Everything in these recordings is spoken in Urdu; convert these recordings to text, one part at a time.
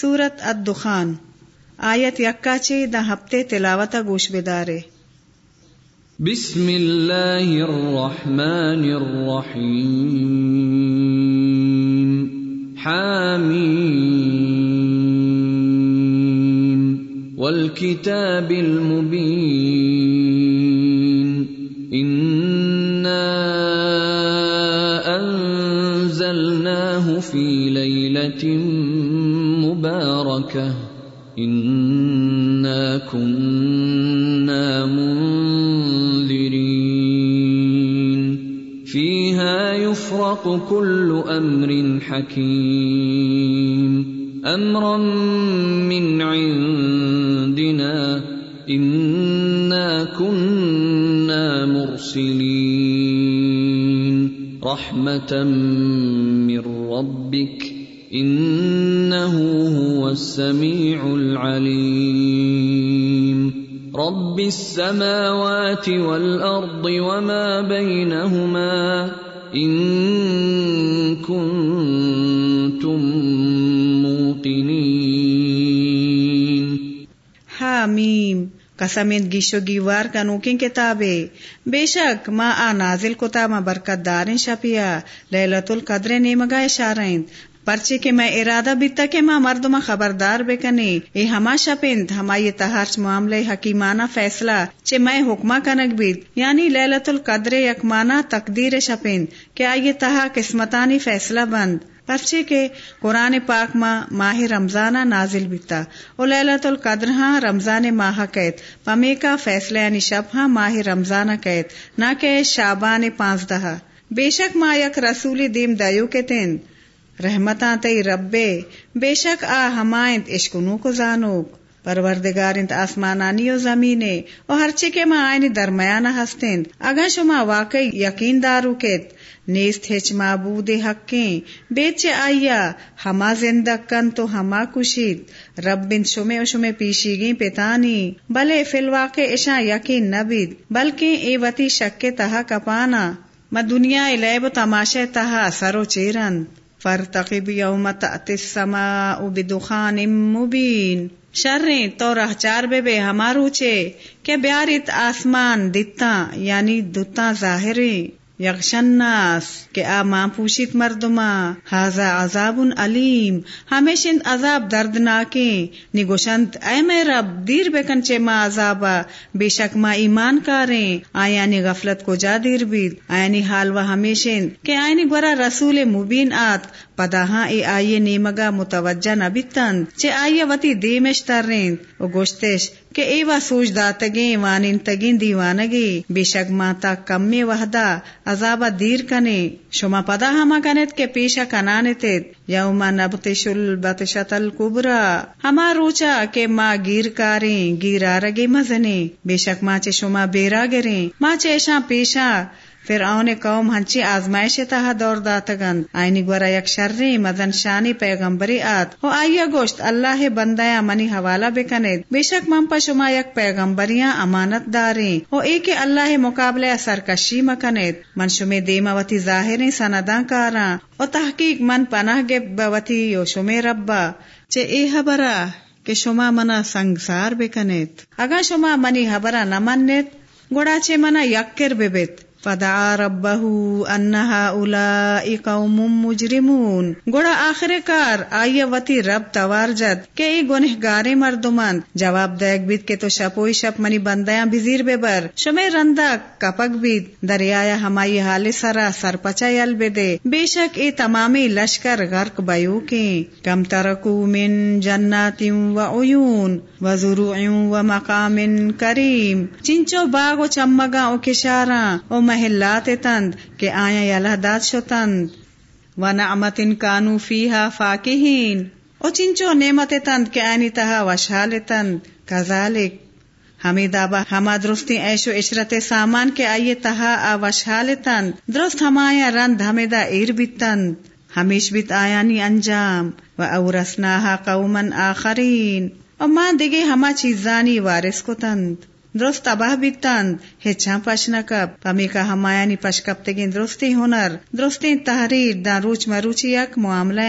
سورت الدخان، آیت یکا چے دا ہفتے تلاوتا گوش بدارے بسم اللہ الرحمن الرحیم۔ حامین والکتاب المبین۔ انا انزلناه في ليلة مباركة إنا كنا منذرين. فيها يفرق كل أمر حكيم. أمرا من عندنا إنا كنا مرسلين. رحمة من ربك إنه هو السميع العليم. رب السماوات والأرض وما بينهما إن كنتم موقنين. حامیم قسمت گیشو گیوار کا نوکین کتابے. بے شک ما آ نازل کتا ما برکت دارن شپیا. لیلت القدر نیمگا اشارین پرچے کے میں ارادہ بیتا کہ ماں مردما خبردار بے کنے اے ہما شپند ہما یہ تہارچ معاملے حکیمانہ فیصلہ چے میں حکمہ کنک بیت یعنی لیلت القدر یکمانہ تقدیر شپند کہ آئیے تہا قسمتانی فیصلہ بند۔ پرچے کے قرآن پاک ماں ماہ رمضانہ نازل بیتا۔ او لیلت القدر ہاں رمضان ماہ قید۔ پمے کا فیصلہ یعنی شب ہاں ماہ رمضانہ قید۔ نہ کہ شابان پانچ دہا بے شک ما یک رسول دیم دیو کے تین رحمتاں تئی ربے، بے شک آ ہمائند اشکنو کو زانوک پروردگارند آسمانانی و زمینے و ہر چکے ما آئینی درمیانہ ہستند اگا شما واقعی یقین دارو کت نیست ہچ معبود حقیں۔ بیچے آئیا، ہما زندہ کن تو ہما کشید۔ رب بن شمے و شمے پیشی گی پیتانی۔ بلے فی الواقع اشا یقین نبید، بلکہ اے وتی شک تہا کپانا۔ ما دنیا لیب و تماشے تہا سرو چیرند فرتقب یوم تأتی السماء بدخان مبین۔ شریں تو رہ چار بے بے ہمارو چے کہ بیارت آسمان دتا یعنی دتا ظاہری یغشناس کہ آ ماں پوشیت مردما حاضا عذاب علیم۔ ہمیشند عذاب دردناکیں نگوشند، اے میں رب، دیر بکن چے ماں عذابا بے شک ماں ایمان کاریں۔ آیانی غفلت کو جا دیر بید۔ آیانی حال و ہمیشند کہ آئینی گورا رسول مبین آت۔ پدا ہاں اے آئیے نیمگا متوجہ نبیتن چے آئیے وتی دیمش ترین او گوشتش کہ اے وا سوچ داتگیں وانین تگین دیوانگی بے شک ماتا کم میں وحدا عذابا دیر کنے شما پدا ہما کنت کے پیشا کنانت یوما نبتش البتشت الکبرا ہما روچا کہ ماں گیر کاریں گیرا رگے مزنے بے شک ماں چے شما بیرا گریں ماں چیشا پیشا پھر آؤ قوم ہنچی آزمائش تہا دور داتگند آئینی گورا یک شرری مدن شانی پیغمبری آت ہو آئیا گوشت اللہ بندیا منی حوالہ بکنے بے شک من پا شما یک پیغمبریاں امانت داریں ہو ایک اللہ مقابلے سرکشی مکنید من شمی دیما وتی ظاہر سنداں کاراں او تحقیق من پناہ گے بوتی یو شمی ربا چے اے حبرا کہ شما منا سنگسار بکنید اگا شما منی حبرا نمنید گوڑا چے منا یکر ببیت فدعا ربه ان هؤلاء قوم مجرمون۔ گوڑا آخر کار آئیے وتی رب توار جد کہ ای گنہ گارے مردمان، جواب دیکھ بیت کہ تو شپوئی شپ منی بندیاں بزیر بے بر۔ شمے رندا کپک بیت دریایا ہمائی حال سرا سر پچا یل بے دے۔ بے شک ای تمامی لشکر غرق بیو کے کم ترکو من جنات و عیون، و زروع و مقام کریم۔ چنچو باغ و چمگا او کشاراں او محلات تند، کہ آیا یلہ داد شو و نعمت کانو فیہا فاکہین۔ او چنچو نعمت تند، کہ آنی تہا وشال تند۔ کذالک۔ ہمیں دابا، ہما درستی ایشو عشرت سامان کے آئیے تہا آ وشال تند۔ درست ہمایا رند، ہمیں دا ایر بیتند ہمیش بیت آیانی انجام۔ و اورسناہا قوما آخرین۔ اور ماں دگے ہما چیزانی وارث کو تند۔ درست تباہ بیتند ہچھا پش نکب پمی کا ہمایانی پش کپتگین درستی ہنر درستی تحریر دان روچ مروچی یک معاملہ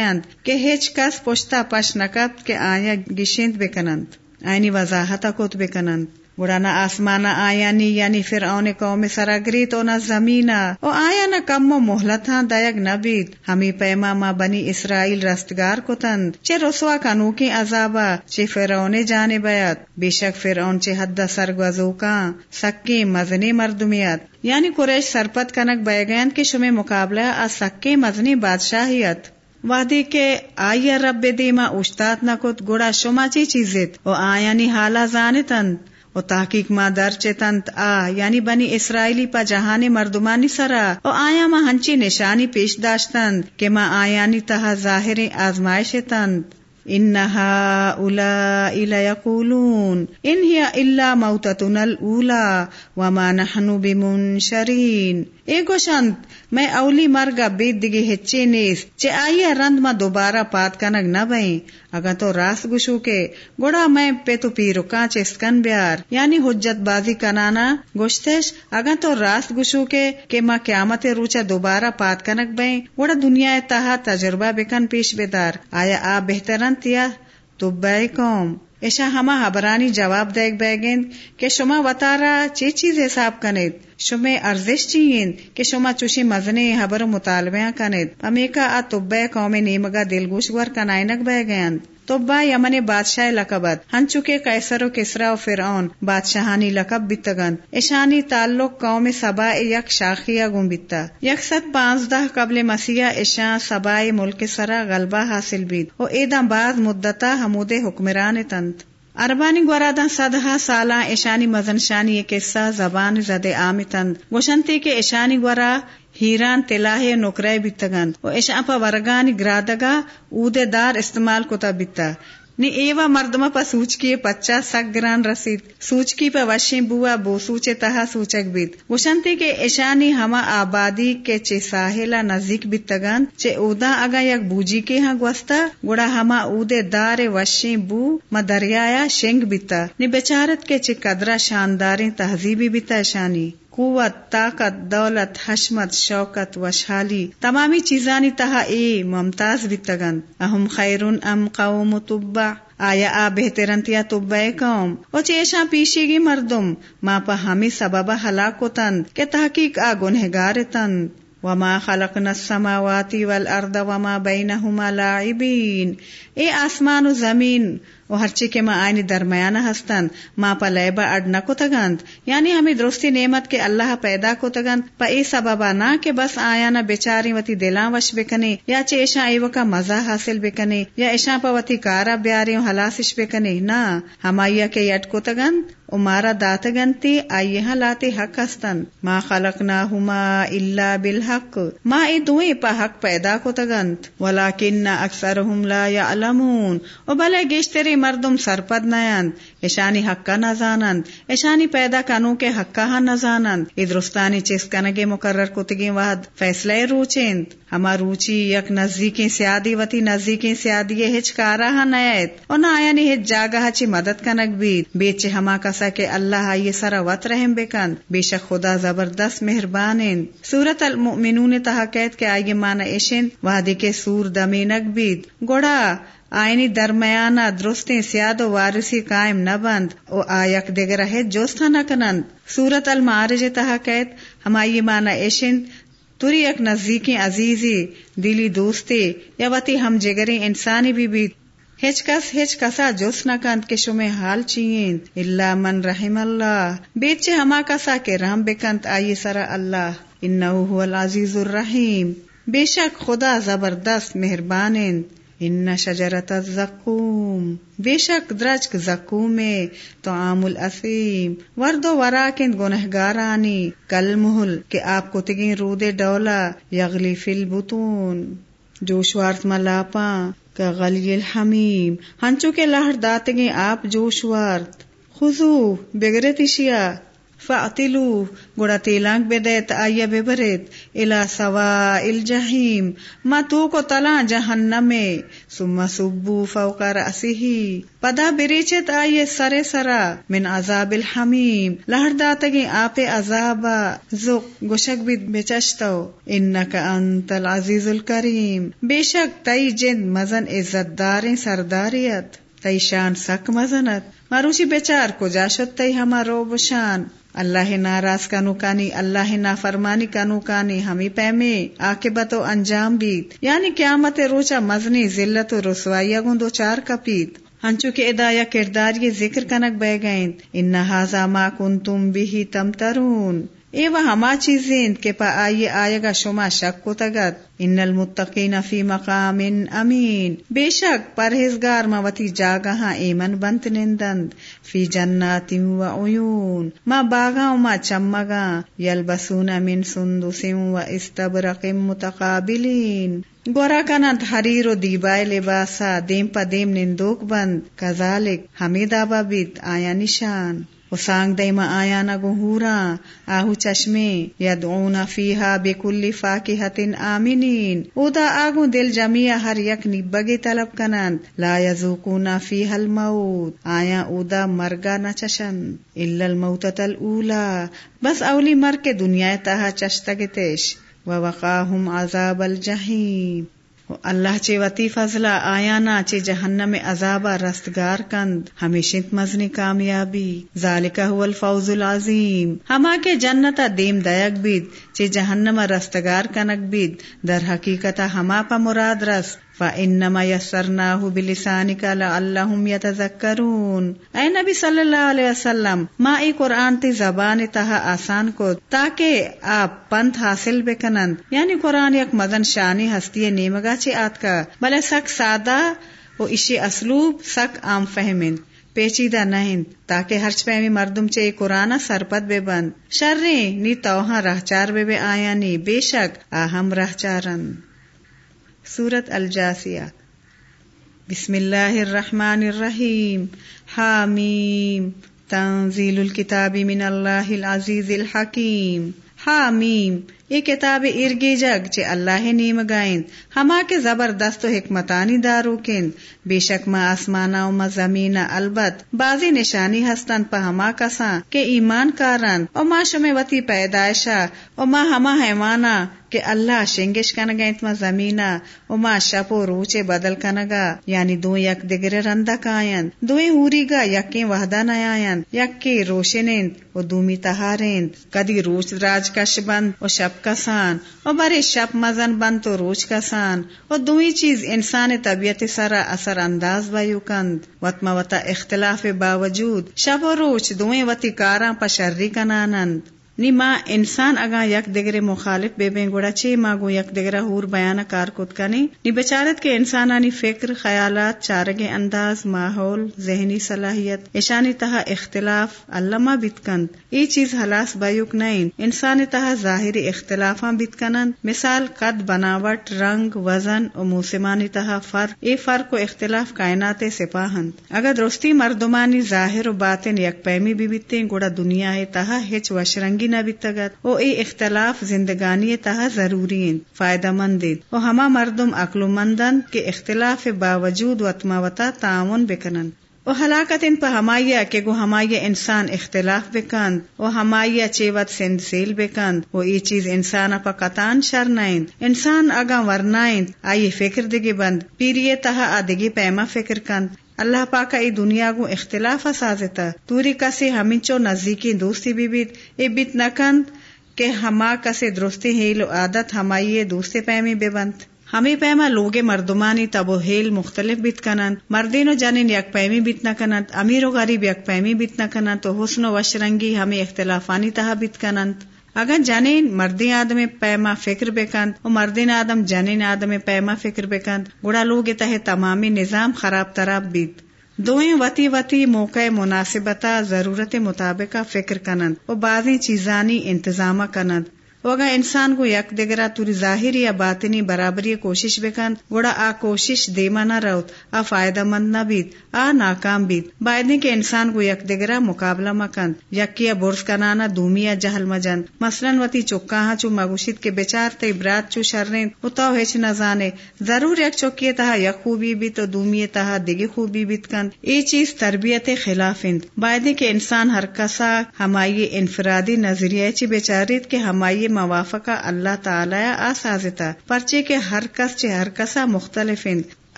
کہ ہچ کس پشتا پش نکب کہ آیا گشند بکنند آینی وضاحت کت بکنند گڑا نہ آسمانا آیا نی یعنی پھر اونے قوم سراگری تو نہ زمینا او آیا نہ کم و محلت ہاں دایگ نبید ہمیں پیما ما بنی اسرائیل رستگار کو تند چے رسوا کنو کی عذابا چے فرعون جانے بیت بے شک فرعون چے حد سرگوزو کا سکی مزنی مردمیت یعنی قریش سرپت کنک بیگین کے شمع مقابلہ آ سکی مزنی بادشاہیت وادی کے آئی رب دیما اشتات نہ کت گڑا شما چی چیزت او آیا نی حالا زانتند و تحقیق ما در چتنت آ یعنی بنی اسرائیلی پا جہان مردمانی سرا او آیا ما ہنچی نشانی پیش داشتند کہ ما آیانی تہا ظاہر آزمائش تند انها اولئک لیقولون ان هي الا موتتنا الاولى وما نحن بمنشرین اے گوشند میں اولی مرگا بید دگی ہچے نیس چے آئیے رند ما دوبارہ پات کنگ نہ بئیں اگر تو راست گشو کے گوڑا میں پہ تو پی رکا چسکن بیار۔ یعنی حجت بازی کنانا گشتش اگر تو راست گشو کے کہ ماں قیامت روچا دوبارہ پات کنک بیں گوڑا دنیا تہا تجربہ بکن پیش بیدار۔ آیا آ بہترن تیا؟ تو بے قوم۔ ایشا ہما حبرانی جواب دیکھ بیگند کہ شما وطارا چی چیز حساب کنید؟ شما ارزش چیئین کہ شما چوشی مزنے حبر مطالبہ کنید؟ امیکا آ طبع قوم نیمگا دلگوش ور کنائنک بیگند توبا یمن بادشاہ لقبت ہن چکے کیسر و کسرا و فرعون بادشاہانی لقب بتگن ایشانی تعلق قوم سبا یک شاخیا گم بتا یک ست پانزدہ قبل مسیح ایشان سبا ملک سرا غلبہ حاصل بید۔ و ایدم بعد مدتا حمود حکمران تنت۔ اربانی گورادن صدہ سالہ ایشانی مزن شانی قصہ زبان زد عام تند گوشنتی کے ایشانی گورا ہیران تلاہ نوکرے بیتگند و ایشا پا ورگانی گرادگا اودے دار استعمال کتا بیتا نی ایوا مردما پا سوچکی پچا سک گران رسید سوچکی پا وشیں بوا بو سوچے تہا سوچک بیت گوشنتی کے ایشانی ہما آبادی کے چے ساحلہ نزدیک بیتگان چے اودا اگا یک بوجی کے ہاں گوستا گوڑا ہما اودے دار وشیں بو ما دریایا شنگ بیتا نی بیچارت کے چے قدرہ شانداریں تہذیبی بیتا ایشانی قوت، طاقت، دولت، حشمت، شوکت وشحالی تمامی چیزانی تہا اے ممتاز بتگن اہم خیرون ام قوم تبع آیا آ بہترن تیا تبع قوم؟ او چیشا پیشی گی مردم؟ ما پا ہمی سبب ہلاک تن کہ تحقیق آ گنہگار تن وما خلقنا السماوات والارض وما بینہما لاعبین۔ اے آسمان و زمین و ہرچی کے ماں آئینی درمیانہ ہستند ماں پا لیبا اڈ نہ کو تگند یعنی ہمیں درستی نعمت کے اللہ پیدا کو تگند پا ای سببا نہ کہ بس آیا نہ بیچاری وتی دلاں وش بکنے، یا چے ایشا ایو کا مزہ حاصل بکنے، یا ایشا پا وتی کارا بیاری حلاسش بکنے۔ نہ ہمایا کے یٹ کو تگند او مارا دات گنتی آئیے ہاں لاتے حق ہستن ما خلقناہما الا بالحق ما ای دوئیں پا حق پیدا کو تگنت ولیکن اکثرهم لا یعلمون او بلے گیشتری مردم سرپد نیند ایشانی حقا نہ ایشانی پیدا کنو کے حقا ہاں نہ زانند۔ ادرستانی چیز کنگے مقرر کتگی وحد فیصلے روچند ہما روچی یک نزدیکی سیادی وتی نزدیکی سیادی ہچ کارا ہاں نیت اور نہ آیا نی ہچ جاگا ہچی مدد کنک بیت بیچ ہما کسا کہ اللہ یہ سرا وط رحم بکند۔ بے شک خدا زبردست مہربان سورت المؤمنون تہا قید کے آئیے مانا ایشن وادی کے سور دمینک بیت گوڑا آئینی درمیانہ درستیں سیاد و وارسی قائم نہ بند، او آیک دیگر ہے جوستہ نہ کنند۔ سورت المعارج تہا ہمائی مانا ایشن، توری یک نزدیکی عزیزی، دلی دوستی، یا وتی ہم جگری انسانی بھی بھی ہچ کس ہچ کسا جوس نہ کند کے شمے حال چین اللہ من رحم اللہ۔ بیچے ہما کسا کے رحم بکند آئی سرا اللہ۔ انہو هو العزیز الرحیم۔ بے شک خدا زبردست مہربان ان شجرت الزقوم بے شک درجک زقوم تو عام الاسیم وردو وراکند گنہگارانی کل محل کہ آپ کو تگین رود ڈولا یغلی فی البطون جوشوارت ملاپا کا غلی الحمیم ہنچو کے لہر داتگیں آپ جوشوارت خزو بگرت اشیا فعتلو گڑا تیلانگ بدیت آیا ببرت الى سوا الجحیم ما تو کو تلا جہنم سما سبو فوق رأسه، پدا بریچت آئیے سرے سرا، من عذاب الحمیم لہر داتگی آپ عذابا زق گشک بھی بچشتو انکا انت العزیز الکریم، بے شک تئی جند مزن عزت داریں سرداریت، تئی شان سک مزنت ماروشی بیچار کو جاشت تئی ہما رو بشان اللہ ناراض کا نوکانی اللہ نا فرمانی کا نوکانی ہمیں پیمے، آکے بتو انجام بیت۔ یعنی قیامت روچا مزنی، ذلت و رسوائیہ گندو چار کپیت۔ ہنچو کے ادایا کردار یہ ذکر کنک بہ گئیں ان ما کنتم بھی تم ترون اے وہ ہما چیزیں کے پا آئیے آئے گا شما شک کو تگت. ان المتقین فی مقام امین. بے شک پرہیزگار موتی جاگہاں ایمن بنت نندند. فی جنات و عیون. ما باغا و ما چمگا یلبسون من سندس و استبرق متقابلین. گورا کنند حریر و دیبائے لباسا دیم پا دیم نندوک بند. کذالک حمید آبا بیت آیا نشان. سانگ دیما آیا نہ گہورا، آہو چشمے یدعون فیہا بکل فاکہت آمینین اودا آگو دل جمیا ہر یک نبگی طلب کنند۔ لا یزوکون فیہا الموت۔ آیا اودا مرگا نہ چشند الا الموتت الاولا بس اولی مر کے دنیا تہا چشتگتش ووقاہم عذاب الجحیم۔ اللہ چے وتی فضلہ آیا نا چے جہنم عذابا رستگار کند، ہمیشہ مزنی کامیابی، ذالکہ هو الفوز العظیم۔ ہما کے جنتا دیم دیگ بید، چے جہنم رستگار کنک بید، در حقیقت ہما پا مراد رس فَإِنَّمَا يَسَّرْنَاهُ بِلِسَانِكَ لَعَلَّهُمْ يَتَذَكَّرُونَ۔ اے نبی صلی اللہ علیہ وسلم، ما ای قرآن تی زبان تہا آسان کو تاکہ آپ پنت حاصل بکنند یعنی قرآن یک مدن شانی ہستی نیمگا چی آت کا۔ بلے سک سادہ و اشی اسلوب، سک عام فہمند پیچیدہ نہیں تاکہ ہرچ پیمی مردم چے قرآن سرپت بے بند شرری نی توہاں رہ چار بے بے آیا نی بے شک آہم رہ چارن سورت الجاسیہ بسم اللہ الرحمن الرحیم۔ حامیم۔ تنزیل الكتاب من اللہ العزیز الحکیم۔ حامیم۔ یہ کتاب ارگی جگ چے اللہ نیم گائند، ہما کے زبردست و حکمتانی دارو کن بے شک ما آسمانا و ما زمین البت، بازی نشانی ہستن پا ہما کساں کے ایمان کارن او ما شمی وتی پیدائشا، او ما ہما حیمانا کہ اللہ شنگش کنگا انتما زمینا۔ او ما شپ و روچے بدل کنگا یعنی دو یک دگر رندہ کائن دوی ہوری گا، یکیں وحدہ نیائن یک کے روشنند و دومی تہارند کدی روچ راج کش بند و شپ کسان و برے شپ مزن بند تو روچ کسان و دوئی چیز انسان طبیعت سرا اثر انداز بایو کند. وطما وطا اختلاف باوجود، شب و روچ دوئیں وتی کاراں پشری کنانند. نی ما انسان اگا یک دگرے مخالف بے بے گوڑا چے ما گو یک دگرا ہور بیان کار کت کنی؟ نی بچارت کے انسانانی فکر، خیالات چارگے انداز، ماحول، ذہنی صلاحیت، ایشانی تہا اختلاف علامہ بتکند ای چیز حلاس بایوک نائن انسان تہا ظاہری اختلافاں بتکنند مثال قد، بناوٹ، رنگ، وزن و موسمانی تہا فرق اے فرق و اختلاف کائنات سپاہند. اگر درستی مردمانی ظاہر و باطن یک پیمی بھی بیتے گوڑا دنیا تہا ہچ وشرنگی نہ بتگت او اے اختلاف زندگانی تہا ضروری فائدہ مند او ہما مردم عقل مندن کے اختلاف باوجود وطما وطا تعاون بکنن. او ہلاکت ان پہ ہمایا کہ گو ہمایا انسان اختلاف بکند او ہمایا چیوت سند سیل بکند او ای چیز انسان پا قطان شر نائند. انسان اگا ورنائند آئی فکر دگی بند، پیریے تہا آدگی پیما فکر کند. اللہ پاکا ای دنیا کو اختلاف سازتا، توری کسی ہمچو نزدیکی دوستی بھی بیت ای بیت نکند کہ ہما کسی درستی ہیل و عادت ہمائی دوستے پیمی بے بند ہمیں پیما لوگ مردمانی تب و ہیل مختلف بیت کنند مردین و جنین یک پیمی بیت نہ کنند امیر و غریب یک پیمی بیت نہ کنند تو حسن و وشرنگی ہمیں اختلافانی تہا بیت کنند۔ اگر جنین مردی آدم پیما فکر بکند و مردین آدم جنین آدم پیما فکر بکند، گڑا لوگ تہ تمامی نظام خراب تراب بیت۔ دوئیں وتی وتی موقع مناسبتا ضرورت مطابق فکر کنند و بعضی چیزانی انتظام کنند۔ وگا انسان کو یک دگرا توری ظاہری یا باطنی برابری کوشش بکن، گوڑا آ کوشش دیما نہ روت، آ فائدہ مند نہ بیت، آ ناکام بیت۔ بائدنی کے انسان کو یک دگرا مقابلہ مکند یکیا برس کنانا دومیا جہل مجند مثلا وتی چکا ہاں چو مگوشید کے بیچار تے برات چو شرین اتاو ہیچ نہ زانے۔ ضرور یک چوکی تہا یک خوبی بھی تو دومی تہا دگی خوبی بیت کند ای چیز تربیت خلاف اند۔ بائدنی کے انسان ہر کسا ہمائی انفرادی نظریہ چی بیچاریت کے ہمائی موافقہ اللہ تعالی آسازتا پرچے کے ہر کس چے ہر کسا مختلف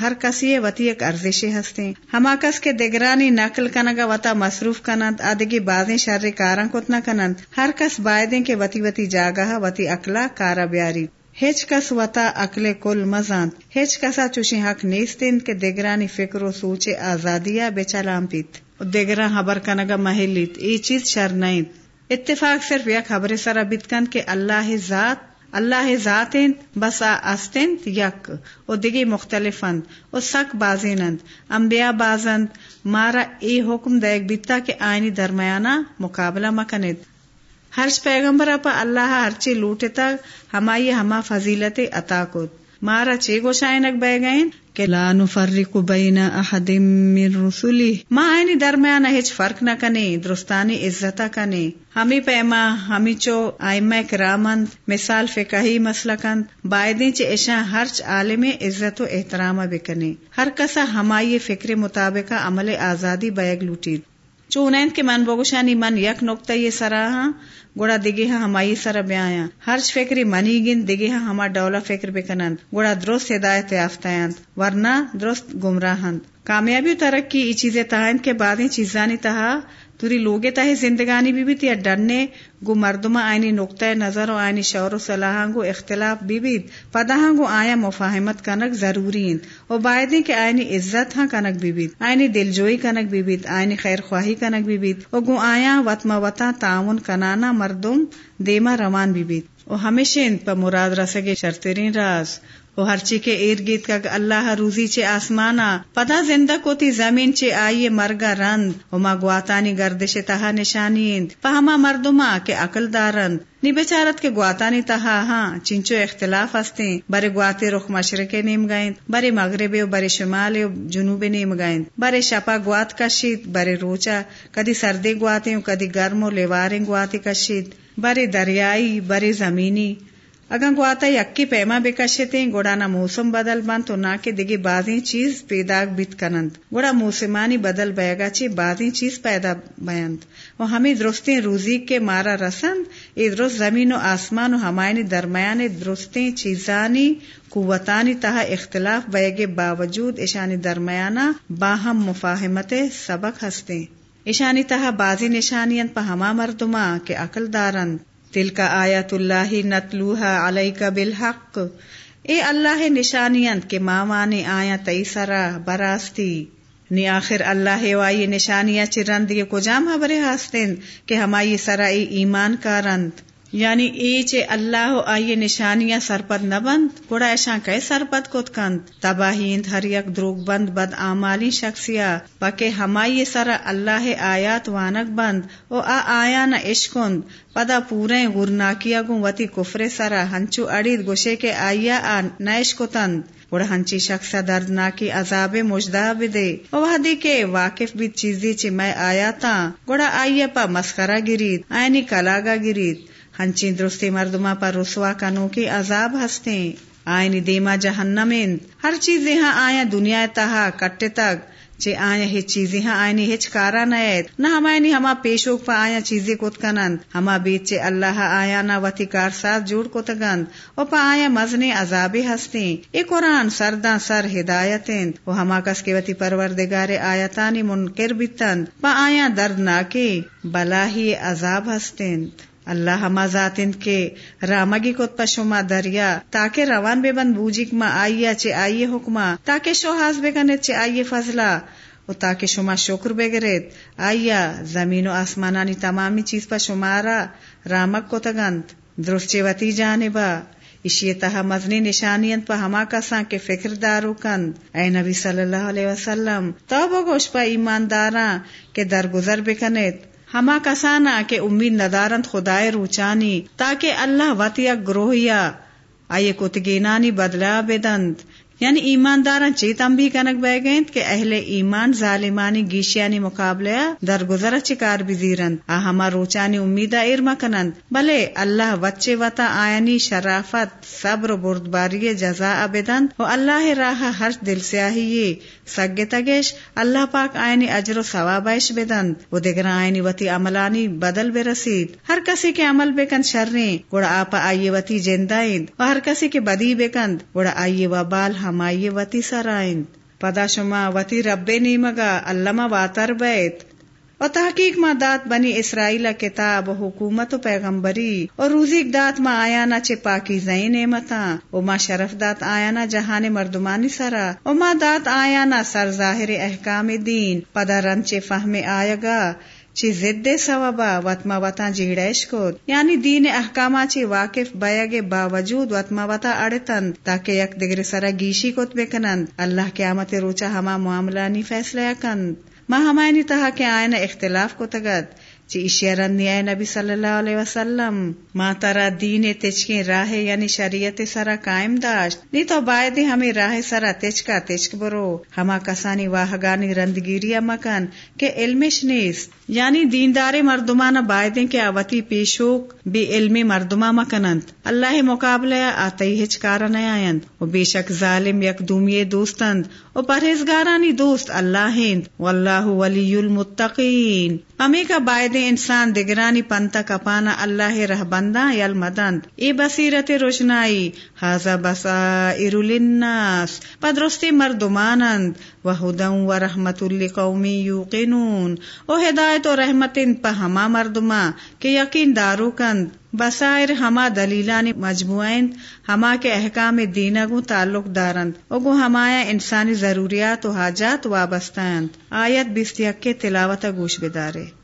ہر کسی وتی ایک ارزشی ہستے ہما کس کے دگرانی نقل کنگا وتا مصروف کنند، آدگی بازیں شر کارن کتنا کنند۔ ہر کس بائدیں کے وتی وتی جاگہ وتی اکلا کارا بیاری۔ ہچ کس وتا اکلے کل مزاند۔ ہچ کسا چوشی حق نیستین کے دگرانی فکر و سوچے آزادیا بے چلام پیت۔ دگرا خبر کنگا محلیت، ای چیز شر نہیں اتفاق صرف یک خبر سرا بیتکند کے اللہ ذات اللہ ذات بس آستین یک، او دگی مختلفند، او سک بازینند، انبیاء بازند، مارا ای حکم دیکھ بیتا کہ آئینی درمیانہ مقابلہ مکند ہرچ پیغمبر اپا اللہ ہرچی لوٹے تک ہمائی ہما فضیلت عطا کت مارا چی گوشائنک بے گئیں کہ لا نفرق بین احد من رسولی ما آئینی درمیان ہچ فرق نہ کنے درستانی عزتا کنے ہمی پیما، ہمی چو، آئمہ کرامند مثال فقہی مسلکند بائدیں چے اشاں ہرچ عالم عزت و احترام بکنے۔ ہر کسا ہمائی فکر مطابق عمل آزادی بیگ لوٹید۔ چونین کے من بوگشانی من یک نقطہ یہ سراہاں گوڑا دگی ہاں ہمائی سر بیاں ہرچ فکری منی گن دگی ہاں ہما ڈولا فکر بکنند گوڑا درست ہدایت یافتیاند ورنہ درست گمراہند کامیابی ترقی ای چیزیں تہند کے بعد چیزانی تہا توری لوگے تہ زندگانی بھی بھی تیا ڈرنے گو مردما آئینی نقطۂ نظر و آئینی شور و صلاح گو اختلاف بھی بھی پدا گو آیا مفاہمت کنک ضروری او باعدی کے آئینی عزت ہاں کنک بھی بھی آئینی دل جوئی کنک بھی بھی آئینی خیر خواہی کنک بھی بھی او گو آیا وطما وطا تعاون کنانا مردم دیما روان بھی بھی او ہمیشہ ان پا مراد رسگے شرطرین راز۔ وہ ہر چی کے ارد گرد کا اللہ روزی چے آسمانا، پدا زندہ کوتی زمین چے آئیے مرگا رند ہما گواتانی گردش تہا نشانی پہما مردما کے عقل دارند۔ نی بیچارت کے گواتانی تہا ہاں چنچو اختلاف ہستے برے گواتے رخ مشرقے نیم گائیں برے مغرب برے شمال جنوب نیم گائیں برے شپا گوات کشید، برے روچا، کدی سردے گواتے کدی گرم و لیواریں گواتے کشید۔ برے دریائی، برے زمینی اگا گواتا یکی پیما بکشتے گوڑانا موسم بدل بند تو نہ کہ دگی چیز پیدا بیت کنند۔ گوڑا موسمانی بدل بیگا چی بازی چیز پیدا بیند۔ وہ ہمیں درستیں روزی کے مارا رسند، اے درست زمین و آسمان و ہمائنی درمیان درستیں چیزانی، قوتانی تہا اختلاف بیگے باوجود اشانی درمیانہ باہم مفاہمت سبق ہستے ایشانی تہا بازی نشانیاں پا ہما مردما کے عقل دارند۔ تل کا آیات اللہ نتلوہ علیہ بالحق۔ اے اللہ نشانیت کے ماما نے آیا تئی سرا براستی۔ نی آخر اللہ وائی نشانیاں چرند یہ کو جام برے ہاستین کہ ہمائی سرا ایمان کا رند یعنی ایچ اللہ آئیے نشانیاں سرپد نہ بند گوڑا ایشاں کئے سرپد کت کند۔ تباہیند ہر یک دروگ بند، بد آمالی شخصیا پکے ہمائی سر اللہ آیات وانک بند۔ او آ آیا نہ عشقند پدا پورے غرناکیا گو وتی کفر سرا ہنچو اڑید گوشے کے آئیا آ نیش کتند گوڑا ہنچی شخص دردناکی عذاب مجدہ بدے۔ وحدی کے واقف بھی چیزی چی میں آیا تا گوڑا آئیا پا مسخرہ گرید، آئینی کلاگا گرید۔ ہنچی درستی مردما پر رسوا کنو کی عذاب ہستے آئینی دیما جہنمین ہر چیز یہاں آیا دنیا تہا کٹے تک چے آیا ہچ چیزیں ہاں آئینی ہچ کارا نیت نہ ہمائنی ہما پیشوک پا آیا چیزیں کت کنند ہما بیچ چے اللہ آیا نہ وتی کار ساتھ جوڑ کت گند او پا آیا مزنی عذابی ہستیں اے قرآن سرداں سر ہدایتیں وہ ہما کس کے وتی پروردگار آیتانی منکر بیتند پا آیا درد ناکی بلاہی عذاب ہستیں اللہ ہما ذاتن کے رامگی کت پشما دریا، تاکہ روان بے بند بوجیک ما آئیا چے آئیے حکما، تاکہ شوہاز بے گنے چے آئیے فضلا و تاکہ شما شکر بے گرید آئیا زمین و آسمانانی تمامی چیز پا شمارا رامک کو تگند درست وتی جانبا اشی تہا مزنی نشانیت پا ہما کساں کے فکر دارو کند، اے نبی صلی اللہ علیہ وسلم، تو بگوش پا ایمانداراں کے درگزر بکنیت ہما کسانا کے امید ندارند خدائے روچانی، تاکہ اللہ وط یا گروہیا آئیے کتگینانی بدلا بدند۔ یعنی ایماندار چی تمبی کنک بہ گئیں کہ اہل ایمان ظالمانی گیشیانی مقابلہ درگزر چکار بزیرند، آ ہما روچانی امیدہ ارما کنند بلے اللہ وچے وطا آئینی شرافت، صبر بردباری جزا ابدند۔ و اللہ راہ ہر دل سیاہی سگے تگیش، اللہ پاک آئینی اجر و ثوابائش بدند۔ و دیگر آئینی وتی عملانی بدل بے رسید ہر کسی کے عمل بے کند شریں۔ گوڑا آپا آئیے وتی جندائند و ہر کسی کے بدی بے کند گوڑا آئیے وبال ہمائی وتی سرائند پدا شما وتی رب نیمگا علامہ واتر بیت اور تحقیق ما دات بنی اسرائیل کتاب حکومت و پیغمبری اور روزی دات ما آیا نہ پاکی زئی نعمتا او ما شرف دات آیا نہ جہان مردمانی سرا او ما دات آیا نہ سر ظاہر احکام دین پدا رن چے فہم آیا گا چی زد سوابا وطما وطا جیڑیش کو یعنی دین احکامہ چی واقف بیگ باوجود وطما وطا اڑتن تاکہ یک دگر سرا گیشی کت بکنند، اللہ قیامت روچا ہما معاملانی فیصلہ کند ما ہمائنی یعنی تہا کہ آئین اختلاف کو تگت چی نبی صلی اللہ علیہ وسلم، ما ترا دین تچکیں راہ یعنی شریعت سرا قائم داشت۔ نی تو بائدی ہمیں راہ سرا تچکا تچک برو۔ ہما کسانی واہگانی رندگیری مکن کہ علمش نیست۔ یعنی دیندار مردمان بائدیں کے آوتی پیشوک بے علمی مردما مکنند۔ اللہ مقابلہ آتی ہچ کارا و بے شک ظالم یک دومی دوستند۔ و پرہیزگارانی دوست اللہ ہند۔ واللہ ولی المتقین۔ امی کا بائد انسان دگرانی پنتا کپانا اللہ رہ بندہ یل مدند ای بصیرت روشنائی حاضا بصائر للناس۔ پدرستی مردمانند و ہدن و رحمت قومی یوقنون۔ او ہدایت و رحمت پا ہما مردما، کہ یقین دارو کند۔ بسائر ہما دلیلانی مجموعین، ہما کے احکام دینہ گو تعلق دارند۔ اگو ہمایا انسانی ضروریات و حاجات وابستند۔ آیت بیستیک کے تلاوت گوش بدارے۔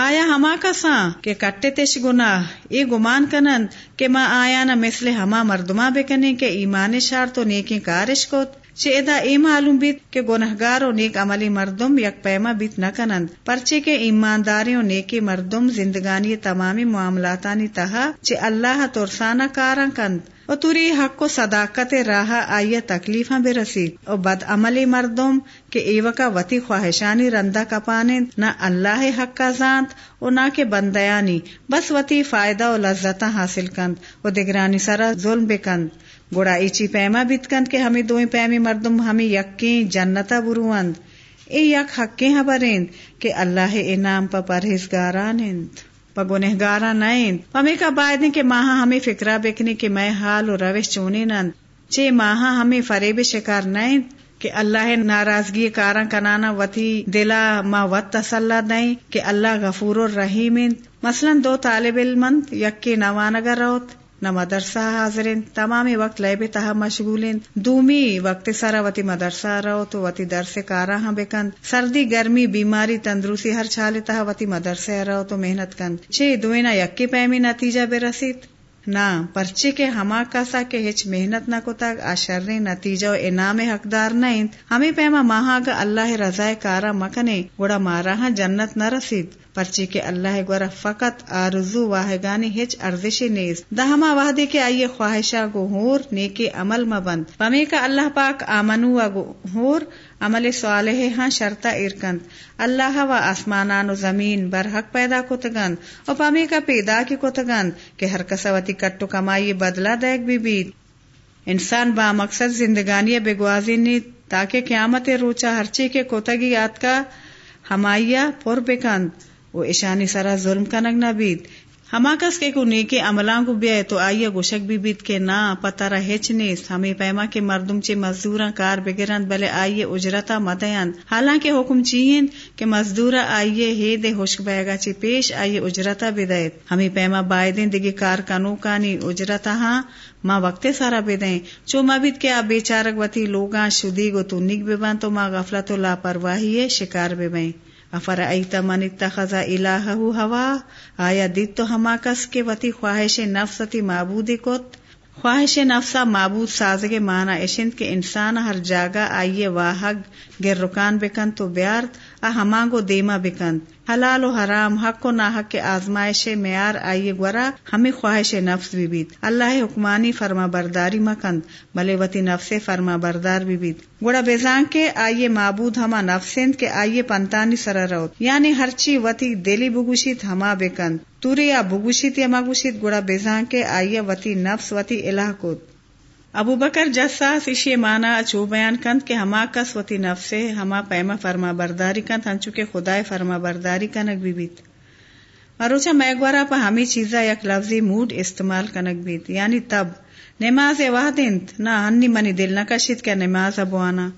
آیا ہما کساں کہ کٹے تش گنا ای گمان کنند کہ ماں آیا نہ مثل ہما مردما بکنے کے ایمان شار تو نیکی کارش کو چیدا ای معلوم بیت کہ گنہگار و نیک عملی مردم یک پیما بیت نہ کنند۔ پرچے کے ایمانداری و نیکی مردم زندگانی تمامی معاملاتانی تہا، چے اللہ ترسانہ کارا کند۔ و توری حق کو صداقت راہ آئیے تکلیف بے رسید۔ اور بد عملی مردم کے ایوکا وتی خواہشانی رندہ کپانے نہ اللہ حق کا ذات و نہ کے بندیانی، بس وتی فائدہ و لذت حاصل کند۔ و دگرانی سرا ظلم بکند گوڑا ایچی پیما بیت کند کہ ہمیں دوئی پیمی مردم ہمیں یقین جنتا بروند۔ اے یک حقیں حبرند کہ اللہ انعام پا پرہزگارانند گنہگارا نائن ہمیں کا بائد کہ ماہا ہمیں فکرہ بکنے کہ میں حال و روش چونی نند چے ماہا ہمیں فریب شکار نائن کہ اللہ ناراضگی کاراں کنانا وتی دلا ما وت تسلح دیں کہ اللہ غفور الرحیم۔ مثلا دو طالب علم یک کے نوانگر روت۔ نہ مدرسہ حاضر تمام وقت لے تہا مشغول دومی وقت سارا وتی مدرسہ رہو تو وتی درس کارا ہاں بکند سردی، گرمی، بیماری، تندرستی، ہر چھال تہا وتی مدرسہ رہو تو محنت کند چھ دوینا یکی پیمی نتیجہ بے رسید؟ نہ پرچے کے ہما کاسا کے ہچ محنت نہ کو تک آشر نتیجہ و انعام حقدار نہیں ہمیں پیما ماہا گا اللہ رضا کارا مکنے گوڑا مارا ہاں جنت نہ رسید۔ پرچی کے اللہ گورا فقط آرزو واہگانی ہچ ارزشی نیز۔ دہما وحدی کے آئیے خواہشہ گو ہور، نیکی عمل مبند پمی کا اللہ پاک آمنو گو ہور، عمل صالح ہاں شرطا ارکند۔ اللہ و آسمانان و زمین برحق پیدا کو تگند اور پمی کا پیدا کی کو تگند کہ ہر کسوتی کٹو کمائی بدلا دیکھ بھی بید۔ انسان با مقصد زندگانی بگوازی نی تاکہ قیامت روچا ہرچی کے کوتگی یاد کا ہمائیا پر بکند۔ وہ ایشانی سرا ظلم کنگ نہ بیت ہما کس کے کو نیکی عملاں کو بیا تو آئیے گوشک بھی بیت کے نا پتہ ہچ نیس ہمیں پیما کے مردم چے مزدوراں کار بگرند بلے آئیے اجرتا مدیند حالانکہ حکم چیہن کہ مزدورا آئیے ہے دے ہوشک بیگا چے پیش آئیے اجرتا بدایت ہمیں پیما بائدیں دگی کار کنو کانی اجرتا ہاں۔ ماں وقت سارا بدیں چو ما بیت کے آ بیچارک وتی لوگاں شدی گو تو نگ ببان تو ماں غفلت و لاپرواہی شکار ببیں افر ایتا من اتخذ الہ ہوا آیا دید تو ہما کس کے وتی خواہش نفس تی معبودی کت؟ خواہش نفسا معبود سازگ مانا اشند کے انسان ہر جاگا آئیے واہگ گر رکان بکن تو بیارت ہمانگو دیما بکند حلال و حرام حق و ناحق کے آزمائش معیار آئیے گورا ہمیں خواہش نفس بھی بیت اللہ حکمانی فرما برداری مکند بلے وتی نفس فرما بردار بھی بیت گوڑا بیزان کے آئیے معبود ہما نفسند کے آئیے پنتانی سرا روت یعنی ہرچی وتی دلی بگوشیت ہما بکند توری یا بگوشیت یا مگوشیت گوڑا بیزان کے آئیے وتی نفس وتی الہ کود ابو بکر جسا سشی مانا چو بیان کند کہ ہما کس وتی نفسے ہما پیما فرما برداری کند ہنچو کے خدای فرما برداری کنک بھی بیت۔ مروچا میگوارا پا ہمی چیزا یک لفظی موڈ استعمال کنک بیت۔ یعنی تب۔ نماز واہ دینت۔ نہ ہنی منی دل نہ کشید کیا نماز بوانا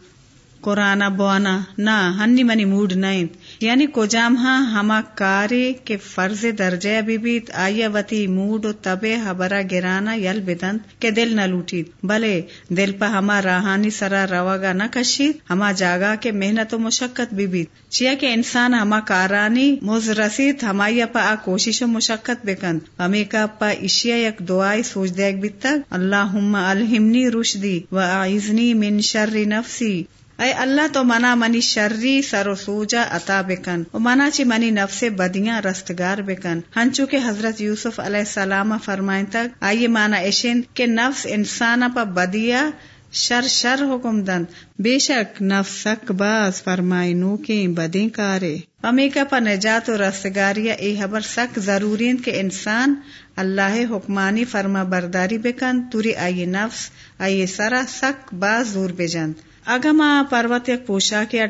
قرآن بوانا نہ ہنی منی موڈ نائنت یعنی کجام ہاں ہما کاری کے فرض درجہ بھی بیت آیا وتی موڈ و تبے حبرا گرانا یل بدند کے دل نہ لوٹید بلے دل پا ہما راہانی سرا رواگا نہ کشید ہما جاگا کے محنت و مشقت بھی بیت۔ چیا کہ انسان ہما کارانی مز رسید ہمایا پا آ کوشش و مشقت بکند۔ ہمیں کا پا اشیا یک دعائی سوچ دیکھ بیت تک۔ اللہ الہمنی رشدی و آئزنی من شر نفسی۔ اے اللہ تو منا منی شرری سر و سوجا عطا بکن و منا چی منی نفس بدیاں رستگار بکن۔ ہنچو کے حضرت یوسف علیہ السلام فرمائیں تک، آئیے مانا ایشن کہ نفس انسان پا بدیا شر شر حکم دن۔ بے شک نفسک باز فرمائی نو کے بدیں کارے۔ پمی کا پا نجات و رستگاریا اے حبر سک ضرورین کے انسان اللہ حکمانی فرما برداری بکن۔ توری آئیے نفس، آئیے سرا سک باز زور بجند اگا ماں پروت یک پوشا کے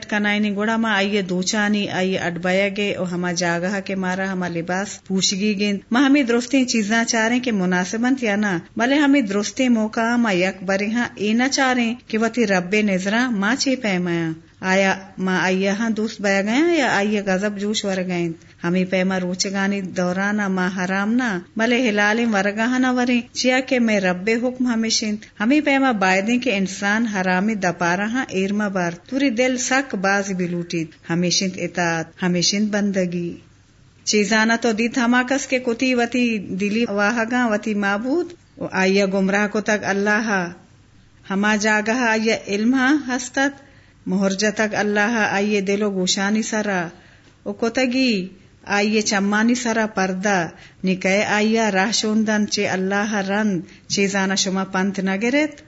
گوڑا ماں آئیے دوچانی، آئیے اڈبایا گے اور ہما جاگا کے مارا، ہما لباس پوشگی گند ماں ہمیں درستی چیزاں چاریں کہ مناسبت یا نہ بلے ہمیں درستی موقع ماں یک برے ہاں اے نہ چاریں کہ وتی رب نظراں ماں چی پیمایا۔ آیا ماں آئیا ہاں دوست بیا گیا یا آئیے غزب جوش ور گئیں ہمیں پیما روچگانی دورانا ماں حرام نہ بلے ہلال ورگاہ نہ چیا کہ میں رب حکم ہمیشن ہمیں پیما بائدیں کے انسان حرامی دپارا ہاں ایرما بار توری دل سک باز بھی لوٹید ہمیشن اطاعت ہمیشن بندگی چیزانا تو دی تھما کس کے کتی وتی دلی واہگا وتی معبود آئیا گمراہ کو تک اللہ ہما جاگہ آئیا علم ہستت مہرجہ تک اللہ آئیے دل و گوشانی سرا او کتگی آئیے چمانی سرا پردہ نکے آئیا راہ شوندن چے اللہ رند چے زانا شما پنت نگرت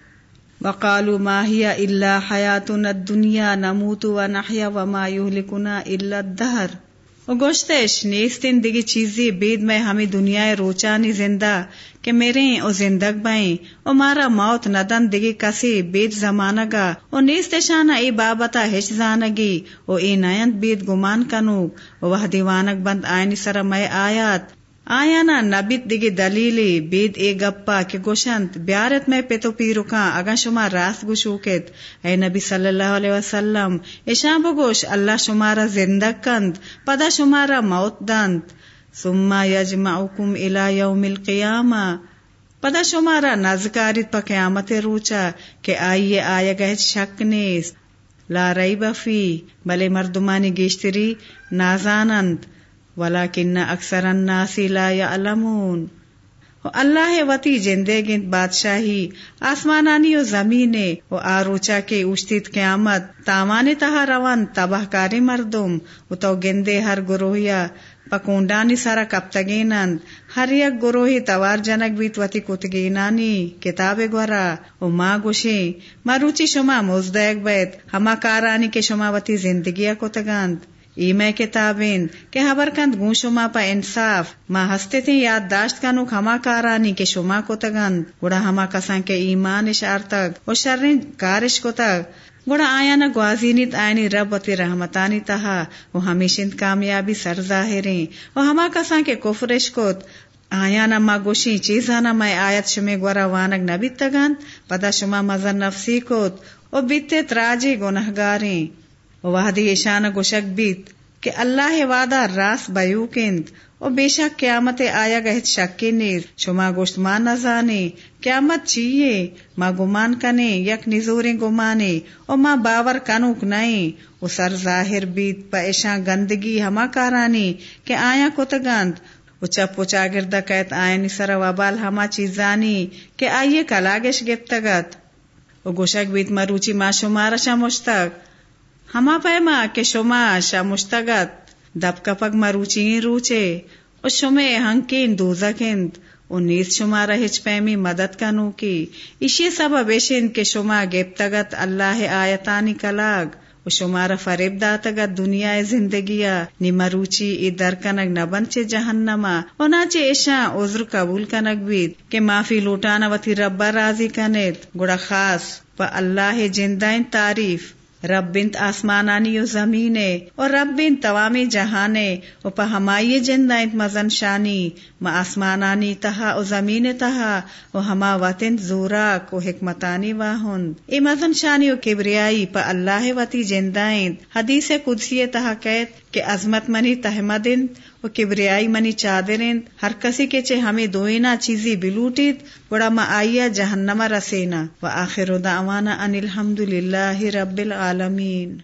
وقالو ما هي الا حياتنا الدنيا نموت نحیا وما يهلكنا الا الدهر وہ گوشتش نیستین دیگی چیزی بید میں ہمیں دنیا روچانی زندہ کہ میرے او زندگ بائیں۔ او مارا موت ندن دیگی کسی بید زمانگا او نیستشانا ای بابتا ہچ زانگی او ای نیند بید گمان کنو او وہ دیوانک بند آئینی سر میں آیات۔ آیا نا نبیت دیگی دلیلی بید اے گپا کے گوشنت بیارت میں پیتو پیروکاں اگا شما راست گوشوکت اے نبی صلی اللہ علیہ وسلم ایشان بگوش اللہ شمارا زندگ کند پدا شمارا موت دند ثم یجمعکم الى یوم القیامہ پدا شمارا نزکاریت پا قیامت روچا کہ آئیے آیا گہ شک نیست لا ریب فی بلے مردمانی گیشتری نازانند ولیکن اکثر الناس لا يعلمون اللہ وتی جندے گند بادشاہی، آسمانانی و زمینے و آروچا کے اوشتیت قیامت تاوانے تہا روان، تباہ کاری مردم، و تو گندے ہر گروہیا پکونڈانی سارا کپتگینند ہر یک گروہی توار جنک بیت وتی کتگینانی، کتاب گورا، و ماں گوشی مروچی شما مزدیک بیت، ہما کارانی کے شما وتی زندگیا کتگاند۔ ای میں کتابین کہ خبر کند گو شما پا انصاف ما ہستے تھے یاد داشت کنو ہما کارانی کے شما کو تگند گوڑا ہما کسان کے ایمان اشار تک و شرین کارش کو تک گوڑا آیا نا گوازینیت آئینی رب وتی رحمتانی تہا وہ ہمیشن کامیابی سر ظاہریں و ہما کسان کے کفرش کو آیا نما گوشی چیزا نما آیت شمی گورا وانگ نبیت تگند پدا شما مزن نفسی کت او بیتے تراجی گنہگاریں وحدی ایشان گوشک بیت کہ اللہ وعدہ راس بیو کند او بے شک قیامت آیا گہت شکی نیز شما گوشت ما نزانے قیامت چیئے، ما گمان کنے، یک نزوریں گمانے او ما باور کنوک نئے۔ او سر ظاہر بیت پا ایشاں گندگی ہما کارانی کہ آیا کتگند او چپ و چاگردہ کہت آئینی سر وبال ہما چیزانی کہ آئیے کلاگش گپتگت او گوشک بیت مروچی ما شمارا شا مشتق ہما پیما کہ شما شا مشتگت دب کپک مروچی روچے، او شمے ہنکین دوزکند او نیز شما رہچ پیمی مدد کنو کی۔ اسی سبب ایشن کہ شما گپتگت اللہ آیتانی کلاگ و شمار فریب داتگا دنیا زندگیا، نی مروچی ای درکنگ نبن چے جہنما۔ و ناچے ایشا عذر قبول کنگ بید، کہ معافی لوٹانا وتی ربا راضی کنید۔ گڑا خاص و اللہ جندائن تعریف۔ رب بنت آسمانانی و زمینے اور رب بنت توامی جہانے و پا ہمائی جندائنت مزن شانی، ما آسمانانی تہا و زمین تہا، و ہما وطن زوراک و حکمتانی واہن۔ ای مزن شانی و کبریائی، پا اللہ وطی جندائنت حدیث قدسی تہا کہت کہ عظمت منی تحمدن و کبریائی منی چادریں، ہر کسی کے چے ہمیں دوئینا چیزی بلوٹیت، وڑا ما آئیا جہنم رسینا و آخر دعوانا ان الحمد للہ رب العالمین۔